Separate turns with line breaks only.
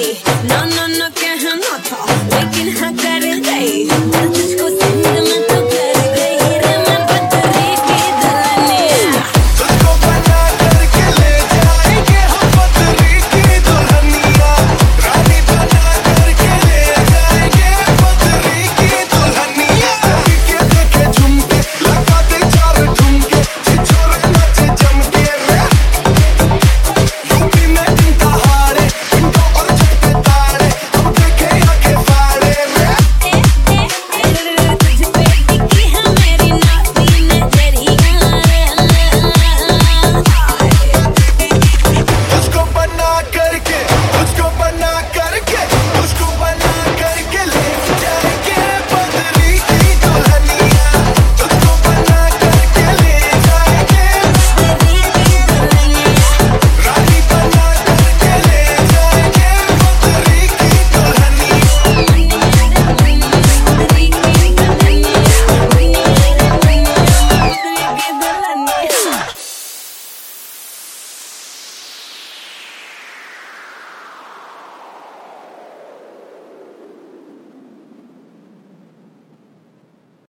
no no